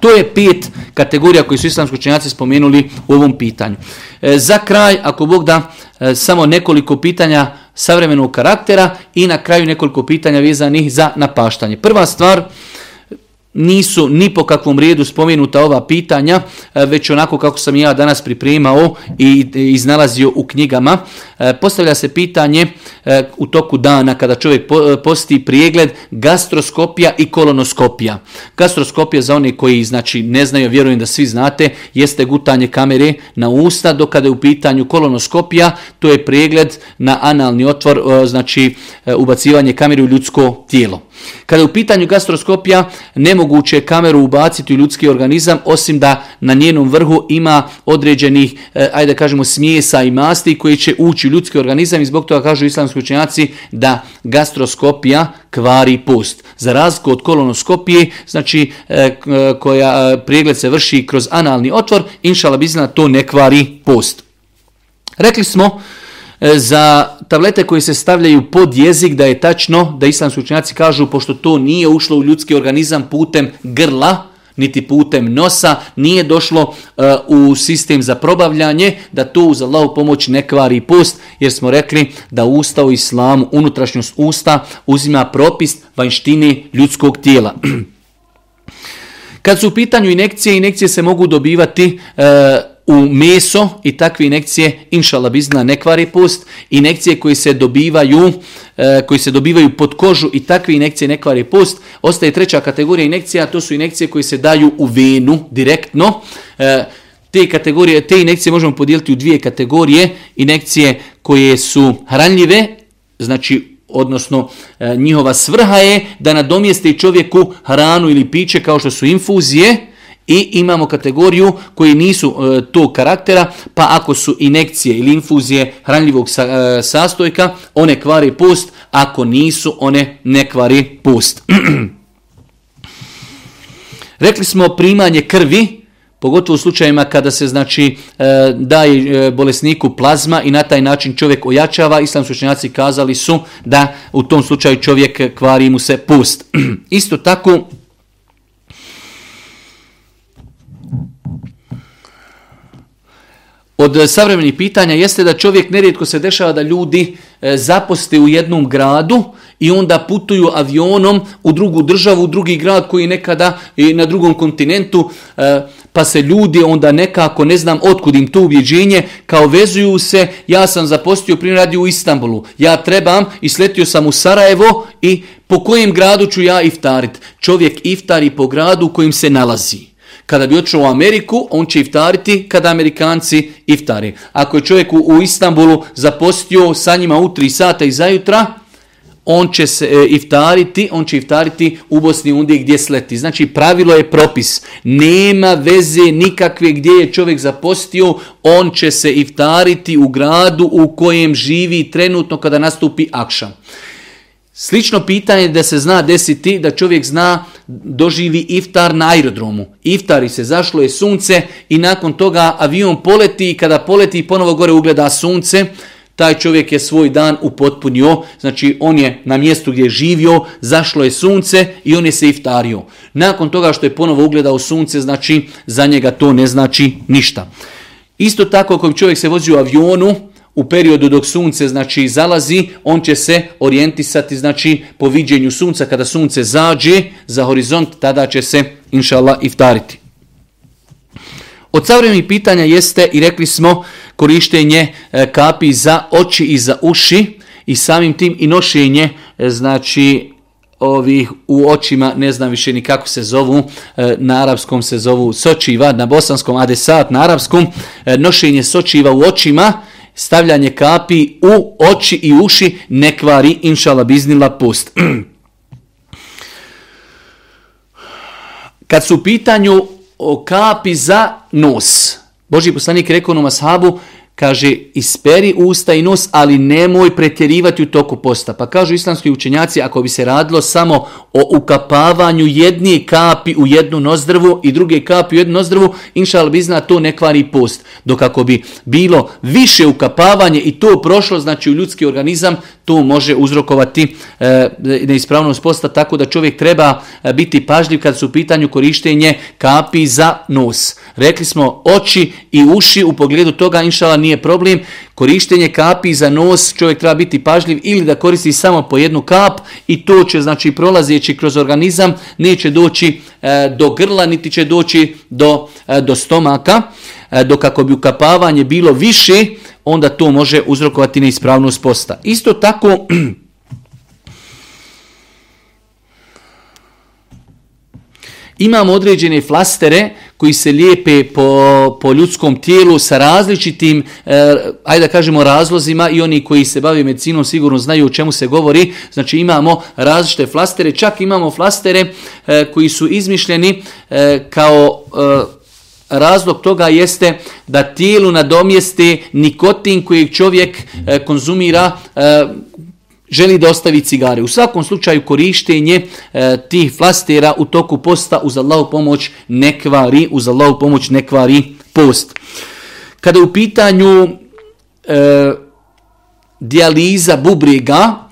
To je pet kategorija koji su islamski učenjaci spomenuli u ovom pitanju. E, za kraj, ako Bog da, e, samo nekoliko pitanja savremenog karaktera i na kraju nekoliko pitanja vezanih za napaštanje. Prva stvar, nisu ni po kakvom redu spomenuta ova pitanja, e, već onako kako sam ja danas pripremao i iznalazio u knjigama. E, postavlja se pitanje e, u toku dana kada čovjek posti prijegled gastroskopija i kolonoskopija. Gastroskopija za one koji znači ne znaju, vjerujem da svi znate, jeste gutanje kamere na usta, dok kada je u pitanju kolonoskopija, to je pregled na analni otvor, znači ubacivanje kamere u ljudsko tijelo. Kada je u pitanju gastroskopija, nemoguće je kameru ubaciti u ljudski organizam, osim da na njenom vrhu ima određenih, e, ajde da kažemo, smijesa i masti koji će ući u ljudski organizam i zbog toga kažu islamski učenjaci da gastroskopija kvari post. Za razliku od kolonoskopije, znači e, e, koja prijegled se vrši kroz analni otvor, inšala bizna to ne kvari post. Rekli smo za tablete koje se stavljaju pod jezik da je tačno da islamski učenjaci kažu pošto to nije ušlo u ljudski organizam putem grla, niti putem nosa, nije došlo e, u sistem za probavljanje, da to uz Allahu pomoć ne kvari post, jer smo rekli da usta u islamu, unutrašnjost usta, uzima propis vanjštine ljudskog tijela. Kad su u pitanju inekcije, inekcije se mogu dobivati e, u meso i takve inekcije, inšala bizna, ne kvari post. Inekcije koji se dobivaju e, koji se dobivaju pod kožu i takve inekcije ne kvari post. Ostaje treća kategorija inekcija, to su inekcije koji se daju u venu direktno. E, te kategorije, te inekcije možemo podijeliti u dvije kategorije. Inekcije koje su hranljive, znači odnosno e, njihova svrha je da nadomjeste čovjeku hranu ili piće kao što su infuzije, i imamo kategoriju koji nisu e, tog karaktera, pa ako su inekcije ili infuzije hranljivog e, sastojka, one kvari pust, ako nisu, one ne kvari pust. Rekli smo primanje krvi, pogotovo u slučajima kada se znači e, daje bolesniku plazma i na taj način čovjek ojačava, islamski učenjaci kazali su da u tom slučaju čovjek kvari mu se pust. Isto tako od e, savremenih pitanja jeste da čovjek nerijetko se dešava da ljudi e, zaposte u jednom gradu i onda putuju avionom u drugu državu, u drugi grad koji nekada i na drugom kontinentu, e, pa se ljudi onda nekako, ne znam otkud im to ubjeđenje, kao vezuju se, ja sam zapostio primjer u Istanbulu, ja trebam i sletio sam u Sarajevo i po kojem gradu ću ja iftarit? Čovjek iftari po gradu u kojim se nalazi. Kada bi otišao u Ameriku, on će iftariti kada Amerikanci iftari. Ako je čovjek u Istanbulu zapostio sa njima u 3 sata i zajutra, on će se e, iftariti, on će iftariti u Bosni undije gdje sleti. Znači pravilo je propis. Nema veze nikakve gdje je čovjek zapostio, on će se iftariti u gradu u kojem živi trenutno kada nastupi akšam. Slično pitanje da se zna desiti da čovjek zna doživi iftar na aerodromu. Iftari se, zašlo je sunce i nakon toga avion poleti i kada poleti ponovo gore ugleda sunce, taj čovjek je svoj dan upotpunio, znači on je na mjestu gdje je živio, zašlo je sunce i on je se iftario. Nakon toga što je ponovo ugledao sunce, znači za njega to ne znači ništa. Isto tako ako čovjek se vozi u avionu, u periodu dok sunce znači zalazi, on će se orijentisati znači po viđenju sunca kada sunce zađe za horizont, tada će se inšallah iftariti. Od savremenih pitanja jeste i rekli smo korištenje e, kapi za oči i za uši i samim tim i nošenje e, znači ovih u očima, ne znam više ni kako se zovu, e, na arapskom se zovu sočiva, na bosanskom adesat, na arapskom nošenje sočiva u očima, stavljanje kapi u oči i uši ne kvari inšala biznila pust. Kad su u pitanju kapi za nos, Boži poslanik rekao na mashabu, kaže isperi usta i nos, ali nemoj pretjerivati u toku posta. Pa kažu islamski učenjaci, ako bi se radilo samo o ukapavanju jedne kapi u jednu nozdrvu i druge kapi u jednu nozdrvu, inšal bizna to ne kvari post. Dok ako bi bilo više ukapavanje i to prošlo, znači u ljudski organizam, to može uzrokovati e, neispravnost posta, tako da čovjek treba e, biti pažljiv kad su u pitanju korištenje kapi za nos. Rekli smo oči i uši u pogledu toga, inšala nije problem. Korištenje kapi za nos, čovjek treba biti pažljiv ili da koristi samo po jednu kap i to će, znači, prolazeći kroz organizam, neće doći e, do grla, niti će doći do, e, do stomaka. E, dok ako bi ukapavanje bilo više, onda to može uzrokovati neispravnost posta. Isto tako, Imamo određene flastere koji se lijepe po, po ljudskom tijelu sa različitim, e, ajde da kažemo, razlozima i oni koji se bave medicinom sigurno znaju o čemu se govori. Znači imamo različite flastere, čak imamo flastere e, koji su izmišljeni e, kao razlog toga jeste da tijelu nadomjeste nikotin kojeg čovjek konzumira želi da ostavi cigare. U svakom slučaju korištenje e, tih flastera u toku posta uz Allahu pomoć ne kvari, uz Allahu pomoć ne kvari post. Kada u pitanju e, dijaliza bubrega,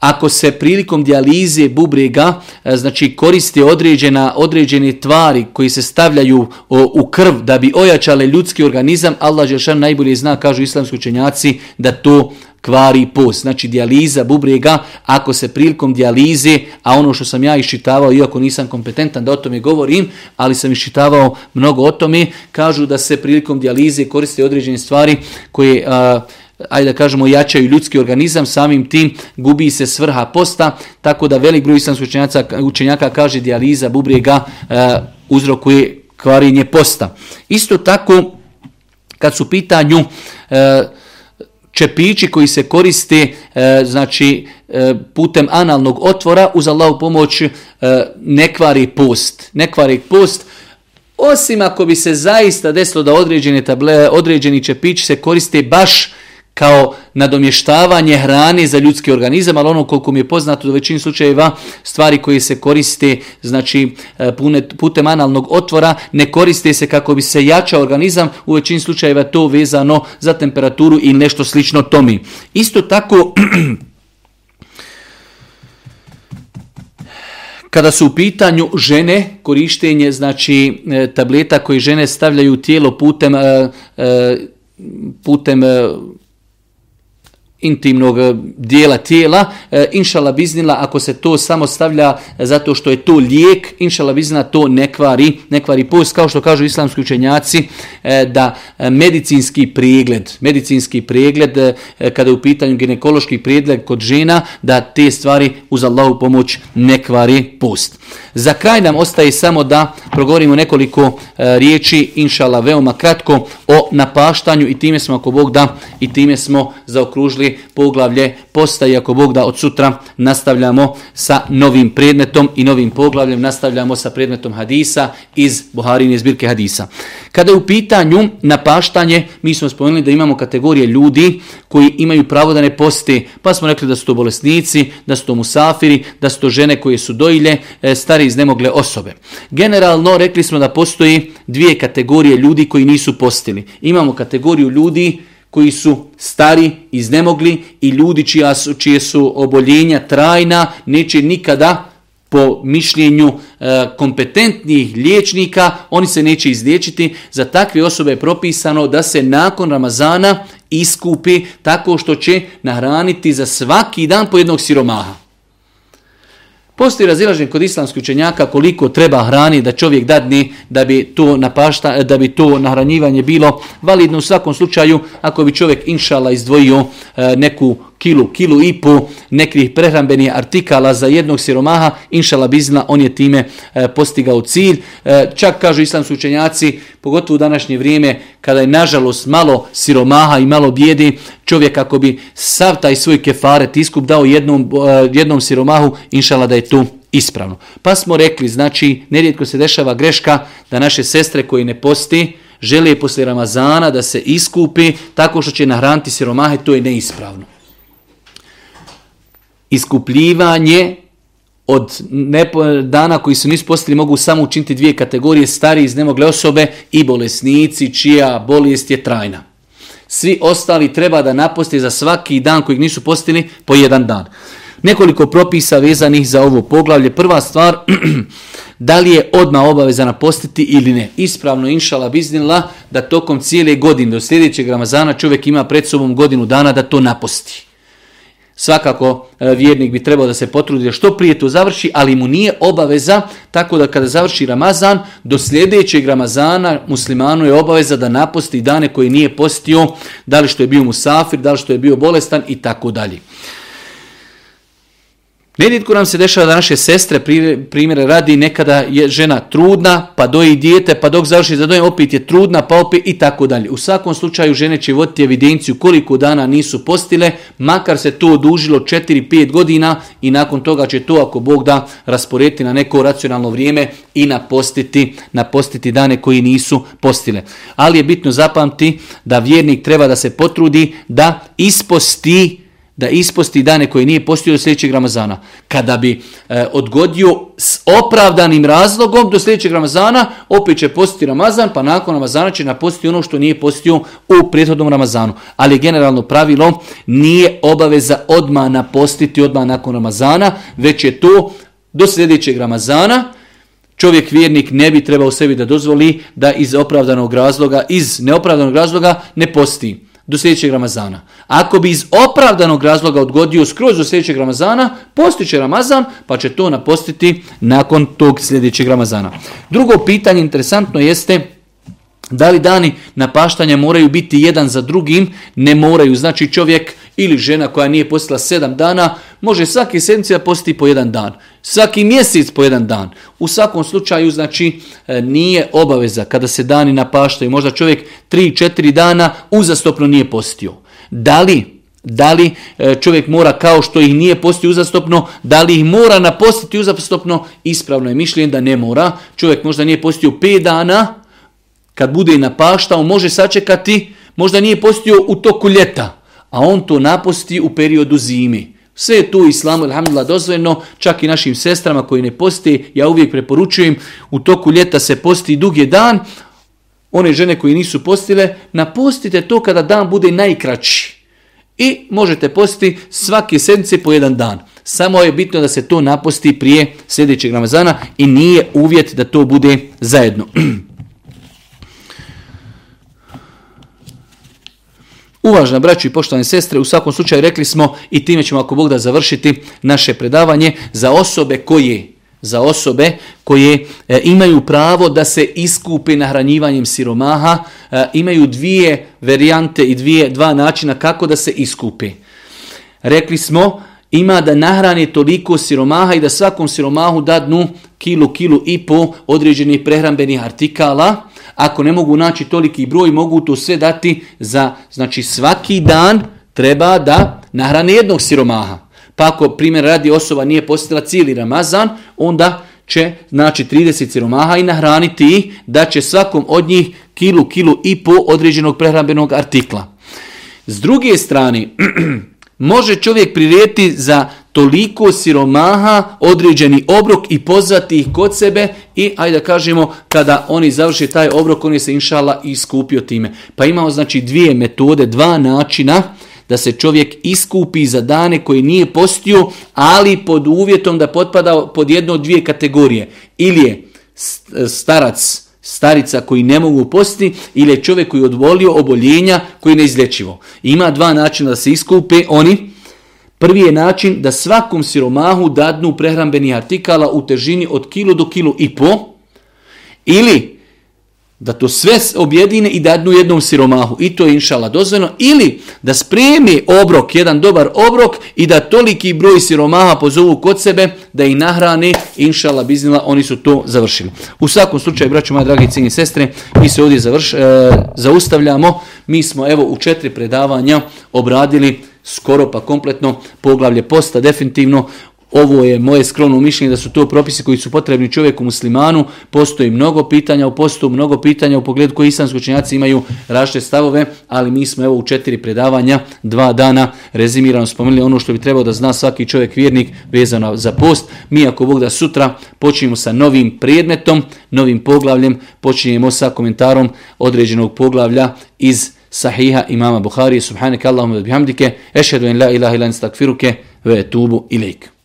ako se prilikom dijalize bubrega e, znači koriste određena, određene tvari koji se stavljaju u krv da bi ojačale ljudski organizam, Allah Žešan najbolje zna, kažu islamski učenjaci, da to kvari post. Znači dijaliza bubrega, ako se prilikom dijalize, a ono što sam ja iščitavao, iako nisam kompetentan da o tome govorim, ali sam iščitavao mnogo o tome, kažu da se prilikom dijalize koriste određene stvari koje... ajde da kažemo, jačaju ljudski organizam, samim tim gubi se svrha posta, tako da velik broj islamskih učenjaka kaže dijaliza bubrega uzrokuje kvarenje posta. Isto tako, kad su pitanju čepići koji se koriste e, znači e, putem analnog otvora uz Allahu pomoć e, ne kvari post. Ne kvari post osim ako bi se zaista desilo da određeni, table, određeni čepići se koriste baš kao nadomještavanje hrane za ljudski organizam, ali ono koliko mi je poznato u većini slučajeva stvari koje se koriste znači e, putem analnog otvora ne koriste se kako bi se jačao organizam, u većini slučajeva to vezano za temperaturu ili nešto slično tomi. Isto tako Kada su u pitanju žene, korištenje znači e, tableta koje žene stavljaju u tijelo putem, e, putem intimnog eh, dijela tijela, e, inšala biznila, ako se to samo stavlja zato što je to lijek, inšala biznila to ne kvari, ne kvari post, kao što kažu islamski učenjaci, da medicinski pregled, medicinski pregled, kada je u pitanju ginekološki pregled kod žena, da te stvari uz Allahu pomoć ne kvari post. Za kraj nam ostaje samo da progovorimo nekoliko riječi, inšala veoma kratko, o napaštanju i time smo, ako Bog da, i time smo zaokružili poglavlje postaje ako Bog da od sutra nastavljamo sa novim predmetom i novim poglavljem nastavljamo sa predmetom hadisa iz Buharine zbirke hadisa. Kada je u pitanju napaštanje, mi smo spomenuli da imamo kategorije ljudi koji imaju pravo da ne poste, pa smo rekli da su to bolesnici, da su to musafiri, da su to žene koje su dojilje, e, stari iznemogle osobe. Generalno rekli smo da postoji dvije kategorije ljudi koji nisu postili. Imamo kategoriju ljudi koji su stari, iznemogli i ljudi čija su, čije su oboljenja trajna, neće nikada po mišljenju e, kompetentnih liječnika, oni se neće izliječiti. Za takve osobe je propisano da se nakon Ramazana iskupi tako što će nahraniti za svaki dan po jednog siromaha. Postoji razilaženje kod islamskih učenjaka koliko treba hrani da čovjek dadni da bi to napašta, da bi to nahranjivanje bilo validno u svakom slučaju ako bi čovjek inšala izdvojio e, neku kilu, kilu i po nekih prehrambenih artikala za jednog siromaha, inšala bizna, on je time e, postigao cilj. E, čak kažu islamski učenjaci, pogotovo u današnje vrijeme, kada je nažalost malo siromaha i malo bijedi, čovjek ako bi sav taj svoj kefaret iskup dao jednom, e, jednom siromahu, inšala da je to ispravno. Pa smo rekli, znači, nerijetko se dešava greška da naše sestre koji ne posti, žele poslije Ramazana da se iskupi tako što će nahraniti siromahe, to je neispravno iskupljivanje od dana koji su nisu postali mogu samo učiniti dvije kategorije, stari iznemogle osobe i bolesnici čija bolest je trajna. Svi ostali treba da naposti za svaki dan kojeg nisu postili po jedan dan. Nekoliko propisa vezanih za ovo poglavlje. Prva stvar, da li je odmah obaveza napostiti ili ne. Ispravno, inšala biznila, da tokom cijele godine do sljedećeg Ramazana čovjek ima pred sobom godinu dana da to naposti. Svakako e, vjernik bi trebao da se potrudi da što prije to završi, ali mu nije obaveza, tako da kada završi Ramazan, do sljedećeg Ramazana muslimanu je obaveza da naposti dane koje nije postio, da li što je bio musafir, da li što je bio bolestan i tako dalje. Nerijetko nam se dešava da naše sestre, primjere radi, nekada je žena trudna, pa doji dijete, pa dok završi za dojem opet je trudna, pa opet i tako dalje. U svakom slučaju žene će voditi evidenciju koliko dana nisu postile, makar se to odužilo 4-5 godina i nakon toga će to, ako Bog da, rasporediti na neko racionalno vrijeme i napostiti, napostiti dane koji nisu postile. Ali je bitno zapamti da vjernik treba da se potrudi da isposti da isposti dane koje nije postio do sljedećeg Ramazana. Kada bi e, odgodio s opravdanim razlogom do sljedećeg Ramazana, opet će postiti Ramazan, pa nakon Ramazana će napostiti ono što nije postio u prethodnom Ramazanu. Ali generalno pravilo nije obaveza odmah napostiti odmah nakon Ramazana, već je to do sljedećeg Ramazana, Čovjek vjernik ne bi trebao sebi da dozvoli da iz opravdanog razloga, iz neopravdanog razloga ne posti do sljedećeg Ramazana. Ako bi iz opravdanog razloga odgodio skroz do sljedećeg Ramazana, postiće Ramazan, pa će to napostiti nakon tog sljedećeg Ramazana. Drugo pitanje interesantno jeste da li dani napaštanja moraju biti jedan za drugim? Ne moraju. Znači čovjek ili žena koja nije postila sedam dana, može svaki sedmice da posti po jedan dan. Svaki mjesec po jedan dan. U svakom slučaju, znači, e, nije obaveza kada se dani napaštaju. Možda čovjek 3-4 dana uzastopno nije postio. Da li da li e, čovjek mora kao što ih nije postio uzastopno, da li ih mora napostiti uzastopno, ispravno je mišljenje da ne mora. Čovjek možda nije postio 5 dana, kad bude i napaštao, može sačekati, možda nije postio u toku ljeta, a on to naposti u periodu zimi. Sve je tu islamu, alhamdulillah, dozvoljeno, čak i našim sestrama koji ne posti, ja uvijek preporučujem, u toku ljeta se posti dugi dan, one žene koji nisu postile, napostite to kada dan bude najkraći. I možete postiti svake sedmice po jedan dan. Samo je bitno da se to naposti prije sljedećeg Ramazana i nije uvjet da to bude zajedno. Uvažena braću i poštovane sestre, u svakom slučaju rekli smo i time ćemo ako Bog da završiti naše predavanje za osobe koje za osobe koje e, imaju pravo da se iskupe nahranjivanjem siromaha, e, imaju dvije varijante i dvije, dva načina kako da se iskupe. Rekli smo, ima da nahrani toliko siromaha i da svakom siromahu dadnu kilu, kilu i po određenih prehrambenih artikala, ako ne mogu naći toliki broj, mogu to sve dati za, znači svaki dan treba da nahrane jednog siromaha. Pa ako primjer radi osoba nije postila cijeli Ramazan, onda će znači 30 siromaha i nahraniti da će svakom od njih kilu, kilu i po određenog prehrambenog artikla. S druge strane, može čovjek pririjeti za toliko siromaha određeni obrok i pozvati ih kod sebe i ajde da kažemo kada oni završi taj obrok on se inšala iskupio time. Pa imamo znači dvije metode, dva načina da se čovjek iskupi za dane koji nije postio, ali pod uvjetom da potpada pod jednu od dvije kategorije. Ili je starac, starica koji ne mogu postiti ili je čovjek koji je odvolio oboljenja koji je neizlječivo. Ima dva načina da se iskupe oni Prvi je način da svakom siromahu dadnu prehrambeni artikala u težini od kilo do kilo i po, ili da to sve objedine i dadnu jednom siromahu. I to je inšala dozvoljeno. Ili da spremi obrok, jedan dobar obrok i da toliki broj siromaha pozovu kod sebe da ih nahrane. Inšala biznila, oni su to završili. U svakom slučaju, braću moje dragi cijeni sestre, mi se ovdje završ, e, zaustavljamo. Mi smo evo u četiri predavanja obradili skoro pa kompletno poglavlje posta definitivno ovo je moje skromno mišljenje da su to propisi koji su potrebni čovjeku muslimanu. Postoji mnogo pitanja u postu, mnogo pitanja u pogledu koji islamski učenjaci imaju različite stavove, ali mi smo evo u četiri predavanja, dva dana rezimirano spomenuli ono što bi trebao da zna svaki čovjek vjernik vezano za post. Mi ako Bog da sutra počinjemo sa novim predmetom, novim poglavljem, počinjemo sa komentarom određenog poglavlja iz صحيحة إمام بخاري. سبحانك اللهم وبحمدك أشهد أن لا إله إلا أنت أستغفرك وأتوب إليك.